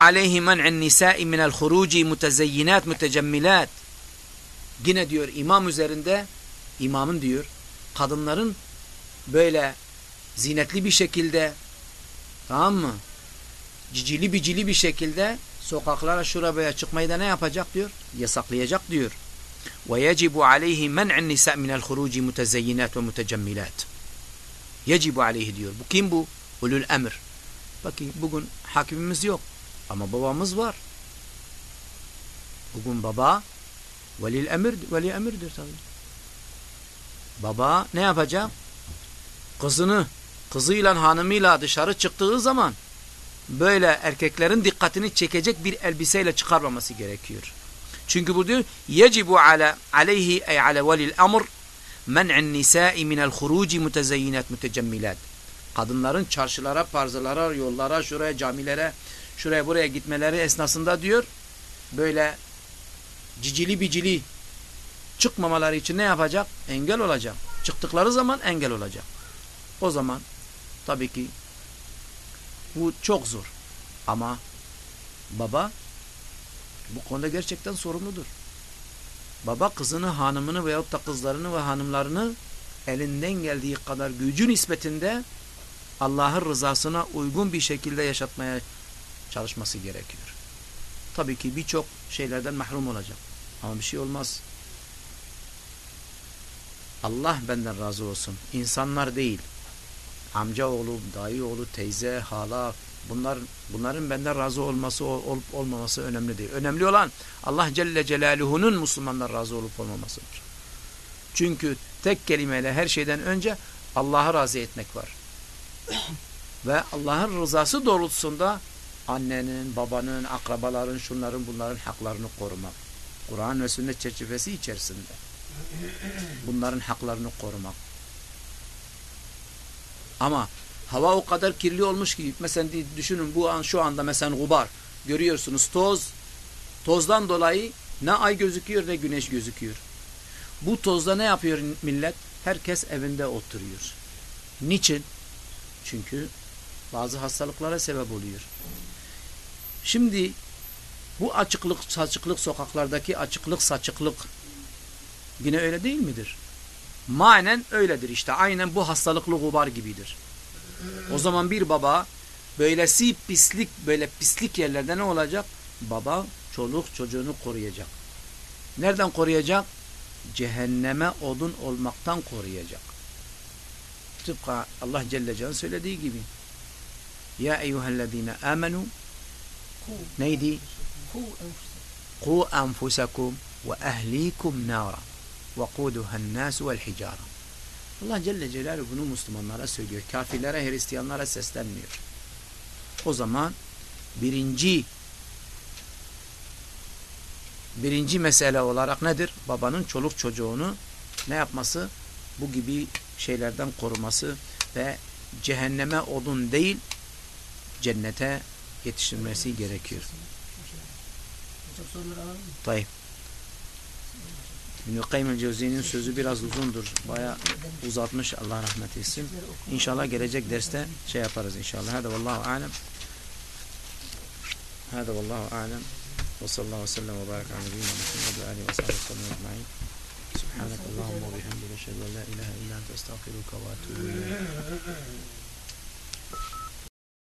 aleyhi men'in nisa'i minel huruci mutezeyyinat mütecemmilat. Yine diyor imam üzerinde imamın diyor kadınların böyle zinetli bir şekilde tamam mı? Cicili bicili bir şekilde sokaklara şuraya çıkmayı da ne yapacak diyor? Yasaklayacak diyor. Ve yecibu aleyhi men'in nisa minel huruci mutezeyyinat ve mutecemmilat. Yecibu aleyhi diyor. Bu kim bu? Ulul emir. Bakın bugün hakimimiz yok. Ama babamız var. Bugün baba velil emir, veli emirdir tabii. Baba ne yapacak? Kızını, kızıyla hanımıyla dışarı çıktığı zaman böyle erkeklerin dikkatini çekecek bir elbiseyle çıkarmaması gerekiyor. Çünkü bu diyor yecibu ala aleyhi ey ala velil emr men'in nisa'i minel huruci mutezeyyinat mütecemmilat. Kadınların çarşılara, parzalara, yollara, şuraya, camilere, şuraya buraya gitmeleri esnasında diyor böyle cicili bicili çıkmamaları için ne yapacak? Engel olacak. Çıktıkları zaman engel olacak. O zaman tabii ki bu çok zor. Ama baba bu konuda gerçekten sorumludur. Baba kızını, hanımını veyahut da kızlarını ve hanımlarını elinden geldiği kadar gücü nispetinde Allah'ın rızasına uygun bir şekilde yaşatmaya çalışması gerekiyor. Tabii ki birçok şeylerden mahrum olacak. Ama bir şey olmaz. Allah benden razı olsun. İnsanlar değil. Amca oğlu, dayı oğlu, teyze, hala bunlar bunların benden razı olması olup olmaması önemli değil. Önemli olan Allah Celle Celaluhu'nun Müslümanlar razı olup olmamasıdır. Çünkü tek kelimeyle her şeyden önce Allah'ı razı etmek var. Ve Allah'ın rızası doğrultusunda annenin, babanın, akrabaların, şunların, bunların haklarını korumak. Kur'an ve sünnet çerçevesi içerisinde. Bunların haklarını korumak. Ama hava o kadar kirli olmuş ki mesela düşünün bu an şu anda mesela gubar görüyorsunuz toz tozdan dolayı ne ay gözüküyor ne güneş gözüküyor. Bu tozda ne yapıyor millet? Herkes evinde oturuyor. Niçin? Çünkü bazı hastalıklara sebep oluyor. Şimdi bu açıklık, saçıklık sokaklardaki açıklık, saçıklık yine öyle değil midir? Manen öyledir işte. Aynen bu hastalıklı gubar gibidir. O zaman bir baba böylesi pislik, böyle pislik yerlerde ne olacak? Baba çoluk çocuğunu koruyacak. Nereden koruyacak? Cehenneme odun olmaktan koruyacak. Tıpkı Allah Celle Celle'nin söylediği gibi. Ya eyyühellezine amenu neydi? Ku enfusakum ve ehlikum nara ve kuduhan nasu vel hicara. Allah Celle Celaluhu bunu Müslümanlara söylüyor. Kafirlere, Hristiyanlara seslenmiyor. O zaman birinci birinci mesele olarak nedir? Babanın çoluk çocuğunu ne yapması? Bu gibi şeylerden koruması ve cehenneme odun değil cennete yetiştirmesi gerekiyor. Tayyip. İbn-i Kayyum Cevzi'nin sözü biraz uzundur. Baya uzatmış Allah rahmet etsin. İnşallah gelecek derste şey yaparız inşallah. Hadi vallahu alem. Hadi vallahu alem. Ve sallallahu ve sellem ve barak ala nebiyyina Muhammed ve alihi ve sahbihi ve sellem ecma'in. Subhanak Allahumma ve bihamdika eşhedü en la ilahe illa ente estağfiruka ve etûbü ileyk.